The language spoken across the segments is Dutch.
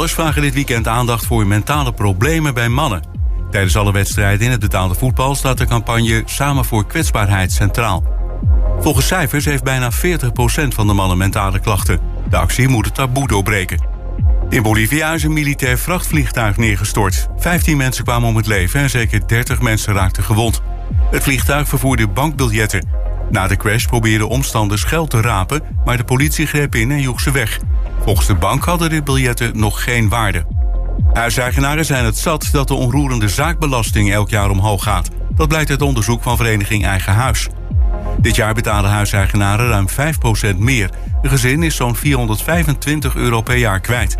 Profvoetballers vragen dit weekend aandacht voor mentale problemen bij mannen. Tijdens alle wedstrijden in het betaalde voetbal staat de campagne Samen voor kwetsbaarheid centraal. Volgens cijfers heeft bijna 40% van de mannen mentale klachten. De actie moet het taboe doorbreken. In Bolivia is een militair vrachtvliegtuig neergestort. 15 mensen kwamen om het leven en zeker 30 mensen raakten gewond. Het vliegtuig vervoerde bankbiljetten. Na de crash probeerden omstanders geld te rapen, maar de politie greep in en joeg ze weg. Volgens de bank hadden de biljetten nog geen waarde. Huiseigenaren zijn het zat dat de onroerende zaakbelasting elk jaar omhoog gaat. Dat blijkt uit onderzoek van vereniging Eigen Huis. Dit jaar betalen huiseigenaren ruim 5% meer. Een gezin is zo'n 425 euro per jaar kwijt.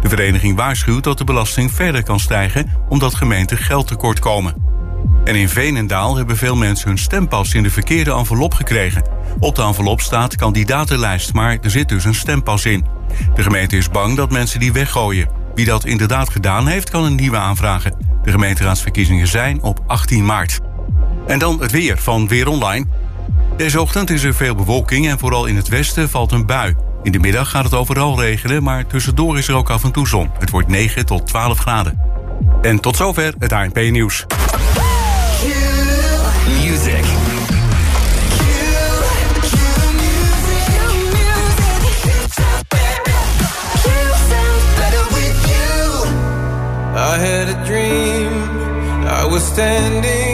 De vereniging waarschuwt dat de belasting verder kan stijgen omdat gemeenten geld tekort komen. En in Veenendaal hebben veel mensen hun stempas in de verkeerde envelop gekregen. Op de envelop staat kandidatenlijst, maar er zit dus een stempas in. De gemeente is bang dat mensen die weggooien. Wie dat inderdaad gedaan heeft, kan een nieuwe aanvragen. De gemeenteraadsverkiezingen zijn op 18 maart. En dan het weer van Weer Online. Deze ochtend is er veel bewolking en vooral in het westen valt een bui. In de middag gaat het overal regenen, maar tussendoor is er ook af en toe zon. Het wordt 9 tot 12 graden. En tot zover het ANP-nieuws. I had a dream. I was standing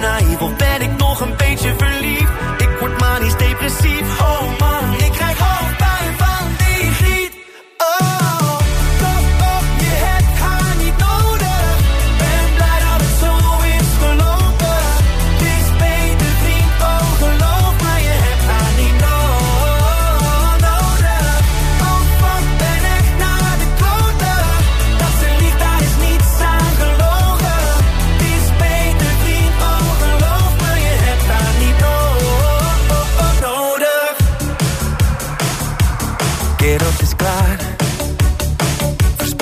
naïef of ben ik nog een beetje verliefd? Ik word manisch depressief. Oh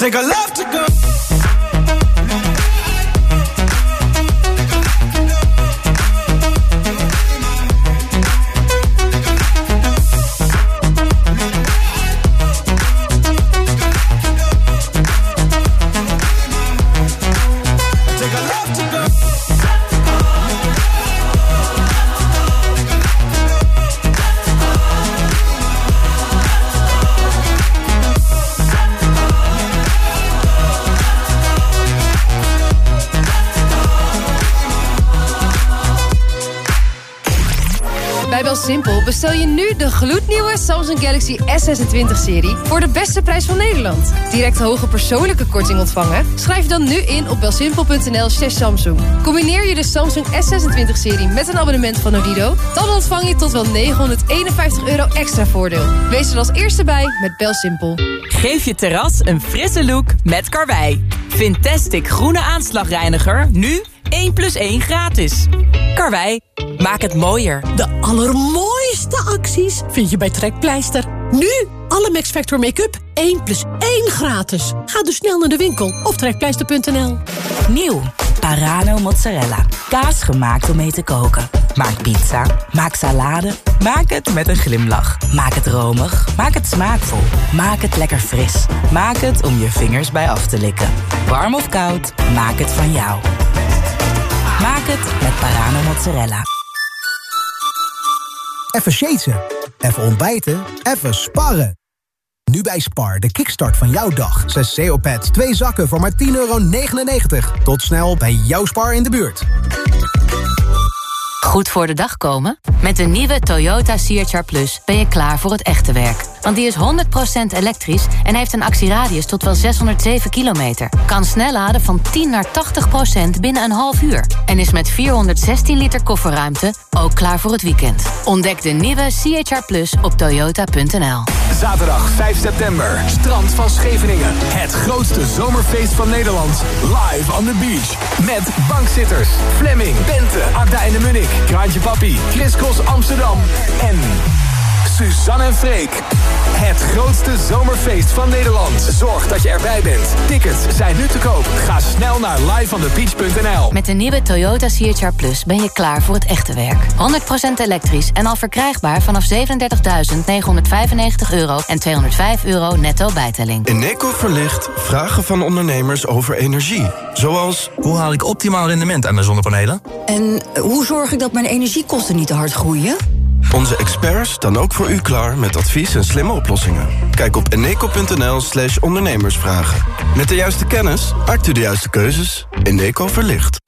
take a love Bestel je nu de gloednieuwe Samsung Galaxy S26-serie... voor de beste prijs van Nederland. Direct hoge persoonlijke korting ontvangen? Schrijf dan nu in op belsimpel.nl slash Samsung. Combineer je de Samsung S26-serie met een abonnement van Odido... dan ontvang je tot wel 951 euro extra voordeel. Wees er als eerste bij met Belsimpel. Geef je terras een frisse look met Karwei. Fantastic groene aanslagreiniger, nu 1 plus 1 gratis. Karwei, maak het mooier. De allermooiste acties vind je bij Trekpleister. Nu alle Max Factor make-up 1 plus 1 gratis. Ga dus snel naar de winkel of trekpleister.nl. Nieuw, Parano mozzarella. Kaas gemaakt om mee te koken. Maak pizza, maak salade, maak het met een glimlach. Maak het romig, maak het smaakvol, maak het lekker fris. Maak het om je vingers bij af te likken. Warm of koud, maak het van jou. Maak het met Parano mozzarella. Even shaten, even ontbijten, even sparren. Nu bij Spar, de kickstart van jouw dag. 6 CO-pads, 2 zakken voor maar 10,99 euro. Tot snel bij jouw Spar in de buurt. Goed voor de dag komen? Met de nieuwe Toyota CHR Plus ben je klaar voor het echte werk. Want die is 100% elektrisch en heeft een actieradius tot wel 607 kilometer. Kan snel laden van 10 naar 80% binnen een half uur. En is met 416 liter kofferruimte ook klaar voor het weekend. Ontdek de nieuwe CHR Plus op toyota.nl. Zaterdag 5 september, Strand van Scheveningen. Het grootste zomerfeest van Nederland. Live on the beach. Met bankzitters, Fleming, Bente, Agda en de Munnik, Kraantje Papi, Chris Cross Amsterdam en Suzanne en Freek. Het grootste zomerfeest van Nederland. Zorg dat je erbij bent. Tickets zijn nu te koop. Ga snel naar liveonthebeach.nl. Met de nieuwe Toyota CHR Plus ben je klaar voor het echte werk. 100% elektrisch en al verkrijgbaar vanaf 37.995 euro en 205 euro netto bijtelling. Eneco verlicht vragen van ondernemers over energie. Zoals, hoe haal ik optimaal rendement aan mijn zonnepanelen? En hoe zorg ik dat mijn energiekosten niet te hard groeien? Onze experts staan ook voor u klaar met advies en slimme oplossingen. Kijk op eneco.nl slash ondernemersvragen. Met de juiste kennis maakt u de juiste keuzes. Eneco verlicht.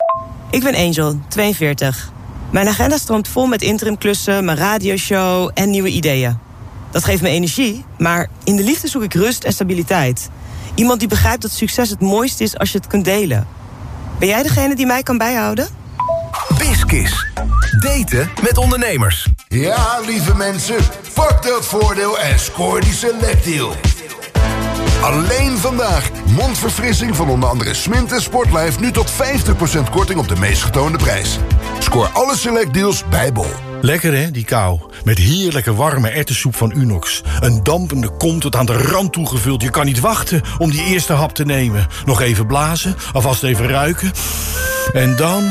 Ik ben Angel, 42. Mijn agenda stroomt vol met interimklussen, mijn radioshow en nieuwe ideeën. Dat geeft me energie, maar in de liefde zoek ik rust en stabiliteit. Iemand die begrijpt dat succes het mooiste is als je het kunt delen. Ben jij degene die mij kan bijhouden? Biskis. Daten met ondernemers. Ja, lieve mensen, pak dat voordeel en scoor die selectdeal. Alleen vandaag. Mondverfrissing van onder andere Smint en Sportlife... nu tot 50% korting op de meest getoonde prijs. Scoor alle selectdeals bij Bol. Lekker hè, die kou. Met heerlijke warme ertessoep van Unox. Een dampende kom tot aan de rand toegevuld. Je kan niet wachten om die eerste hap te nemen. Nog even blazen, alvast even ruiken. En dan...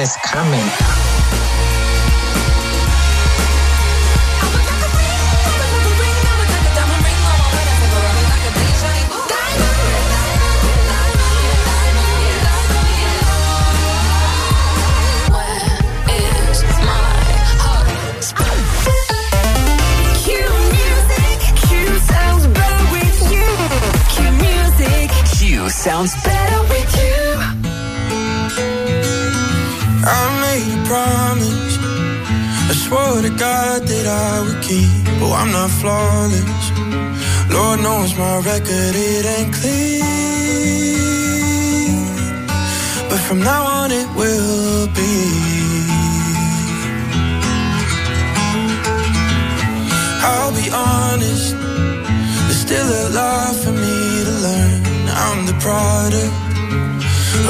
Is coming.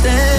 Understand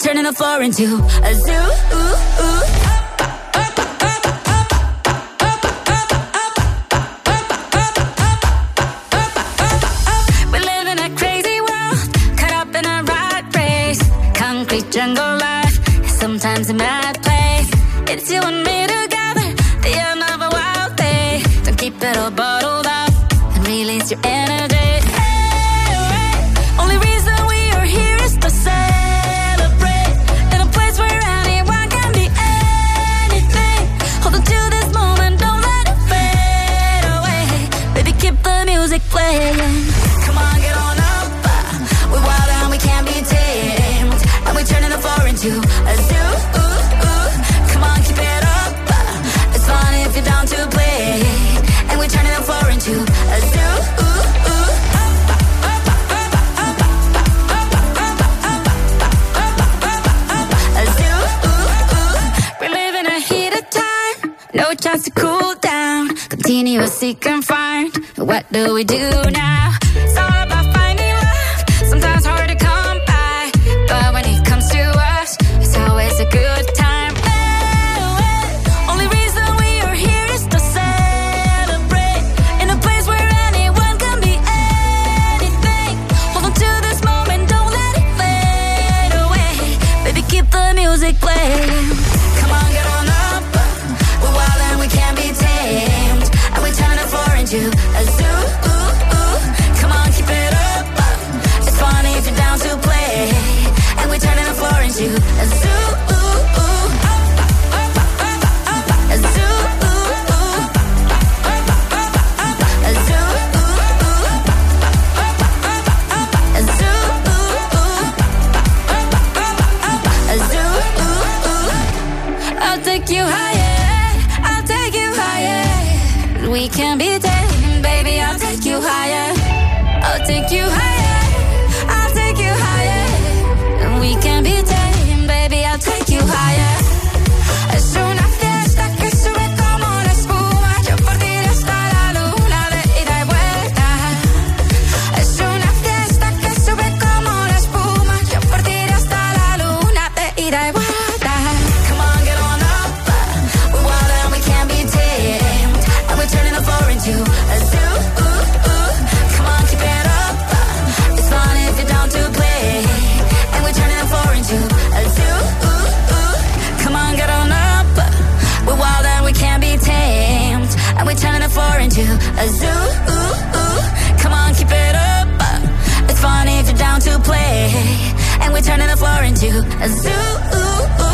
turning the floor into a zoo. Martini, we'll seek and find. What do we do now? a zoo. Ooh, ooh. Come on, keep it up. It's fun if you're down to play. And we're turning the floor into a zoo. Ooh,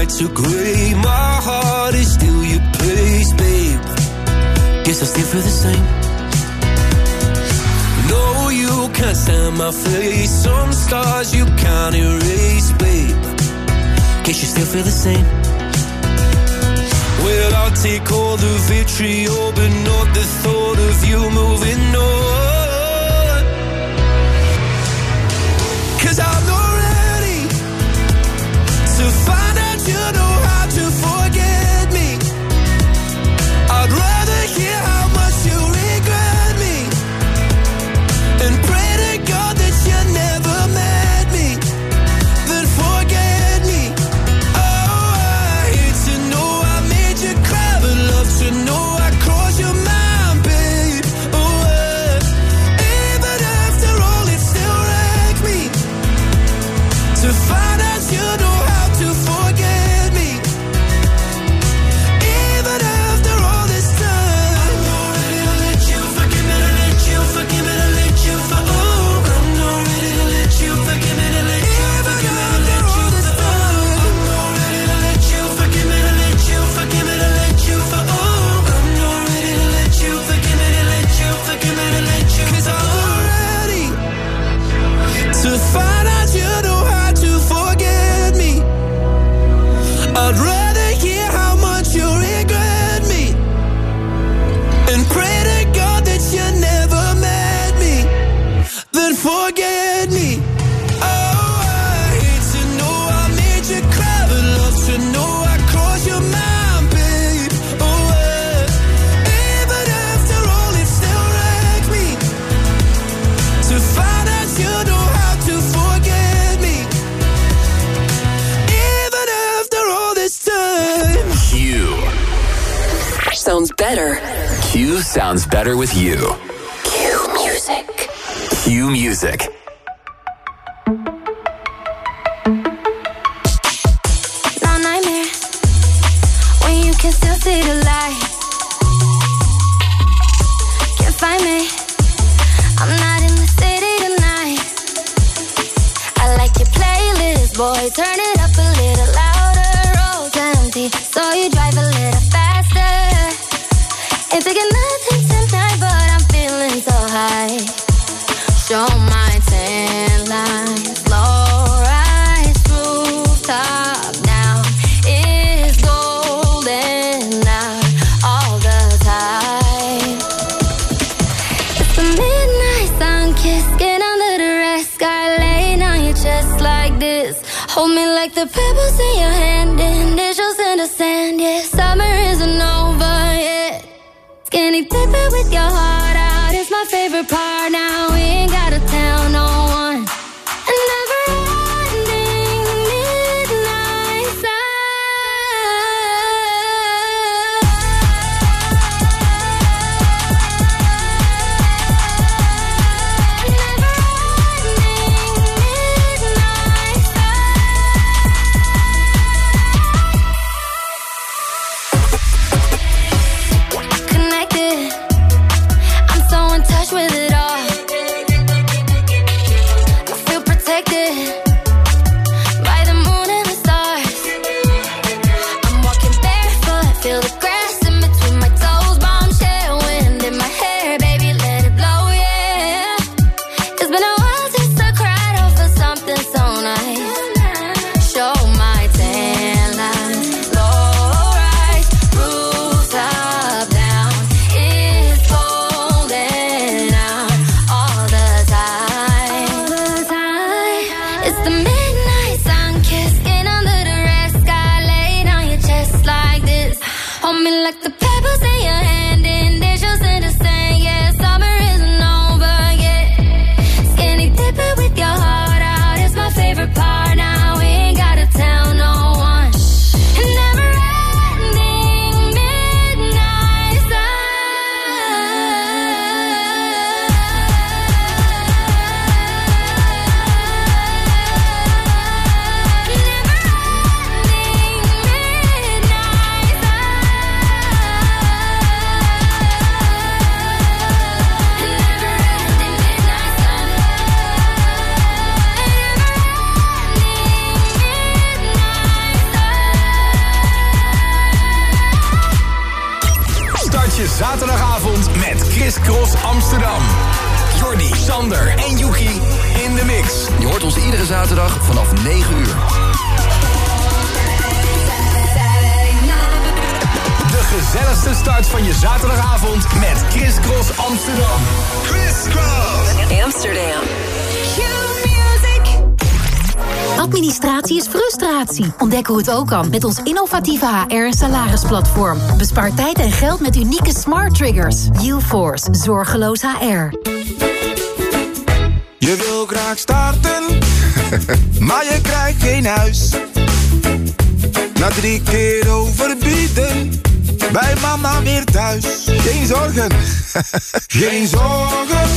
nights are gray. My heart is still your place, babe. Guess I still the same. No, you can't stand my face. Some scars you can't erase, babe. Guess you still feel the same. I'll take all the vitriol, but not the thought of you moving on. Cause I'm not ready to find out you know. Sounds better with you. Cue music. Q Music. Administratie is frustratie. Ontdek hoe het ook kan met ons innovatieve HR- en salarisplatform. Bespaar tijd en geld met unieke smart triggers. UForce, zorgeloos HR. Je wil graag starten, maar je krijgt geen huis. Na drie keer overbieden, bij mama weer thuis. Geen zorgen, geen zorgen.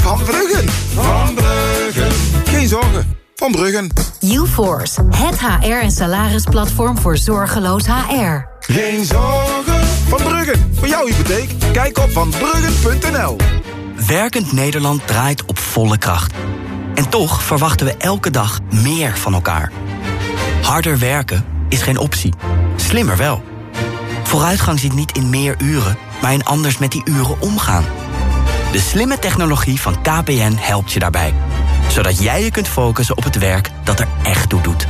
Van Bruggen, van Bruggen. Geen zorgen, van Bruggen. UForce, het HR- en salarisplatform voor zorgeloos HR. Geen zorgen, van Bruggen. Voor jouw hypotheek, kijk op vanbruggen.nl. Werkend Nederland draait op volle kracht. En toch verwachten we elke dag meer van elkaar. Harder werken is geen optie. Slimmer wel. Vooruitgang zit niet in meer uren, maar in anders met die uren omgaan. De slimme technologie van KPN helpt je daarbij. Zodat jij je kunt focussen op het werk dat er echt toe doet.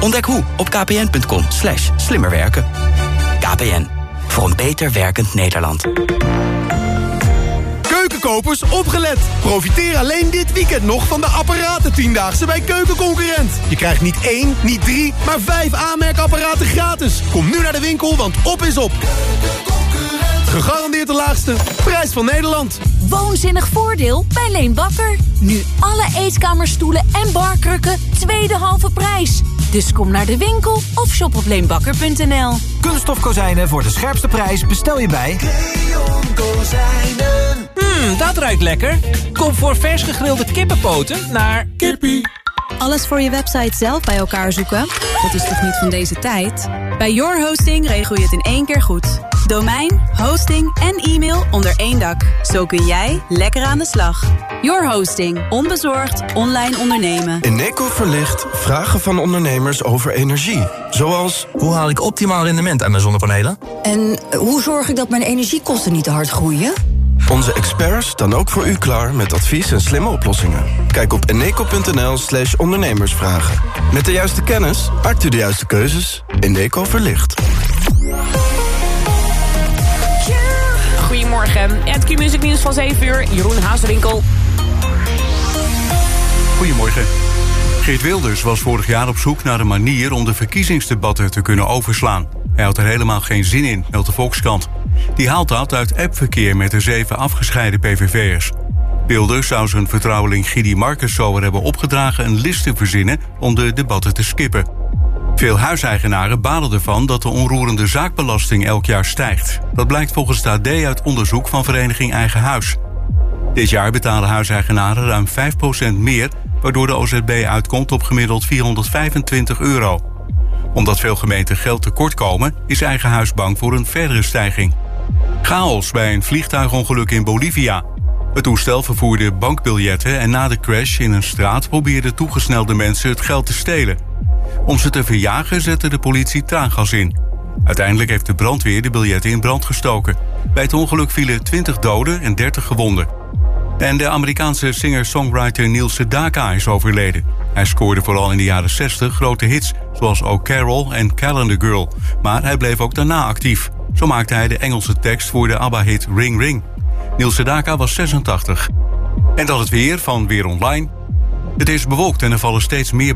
Ontdek hoe op kpn.com slash slimmerwerken. KPN, voor een beter werkend Nederland. Keukenkopers, opgelet! Profiteer alleen dit weekend nog van de apparaten Tiendaagse bij Keukenconcurrent. Je krijgt niet één, niet drie, maar vijf aanmerkapparaten gratis. Kom nu naar de winkel, want op is op. Gegarandeerd de laagste prijs van Nederland. Woonzinnig voordeel bij Leen Bakker. Nu alle eetkamerstoelen en barkrukken tweede halve prijs. Dus kom naar de winkel of shop op leenbakker.nl. Kunststof kozijnen voor de scherpste prijs bestel je bij... Leon Kozijnen. Hmm, dat ruikt lekker. Kom voor vers gegrilde kippenpoten naar... Kippie. Alles voor je website zelf bij elkaar zoeken? Dat is toch niet van deze tijd? Bij Your Hosting regel je het in één keer goed. Domein, hosting en e-mail onder één dak. Zo kun jij lekker aan de slag. Your Hosting. Onbezorgd online ondernemen. Eneco verlicht vragen van ondernemers over energie. Zoals... Hoe haal ik optimaal rendement aan mijn zonnepanelen? En hoe zorg ik dat mijn energiekosten niet te hard groeien? Onze experts staan ook voor u klaar met advies en slimme oplossingen. Kijk op eneco.nl slash ondernemersvragen. Met de juiste kennis maakt u de juiste keuzes. Eneco verlicht. Goedemorgen. Het Q-Music nieuws van 7 uur. Jeroen Haaswinkel. Goedemorgen. Geert Wilders was vorig jaar op zoek naar een manier om de verkiezingsdebatten te kunnen overslaan. Hij had er helemaal geen zin in, meldt de Volkskrant. Die haalt dat uit appverkeer met de zeven afgescheiden PVV'ers. Wilders zou zijn vertrouweling Gidi zo hebben opgedragen een list te verzinnen om de debatten te skippen. Veel huiseigenaren balen ervan dat de onroerende zaakbelasting elk jaar stijgt. Dat blijkt volgens het AD uit onderzoek van vereniging Eigen Huis. Dit jaar betalen huiseigenaren ruim 5% meer, waardoor de OZB uitkomt op gemiddeld 425 euro. Omdat veel gemeenten geld tekort komen, is Eigen Huis bang voor een verdere stijging. Chaos bij een vliegtuigongeluk in Bolivia. Het toestel vervoerde bankbiljetten en na de crash in een straat probeerden toegesnelde mensen het geld te stelen. Om ze te verjagen zette de politie traangas in. Uiteindelijk heeft de brandweer de biljetten in brand gestoken. Bij het ongeluk vielen 20 doden en 30 gewonden. En de Amerikaanse singer-songwriter Neil Sedaka is overleden. Hij scoorde vooral in de jaren 60 grote hits, zoals Oh Carol en Calendar Girl. Maar hij bleef ook daarna actief. Zo maakte hij de Engelse tekst voor de ABBA-hit Ring Ring. Neil Sedaka was 86. En dat het weer van Weer Online. Het is bewolkt en er vallen steeds meer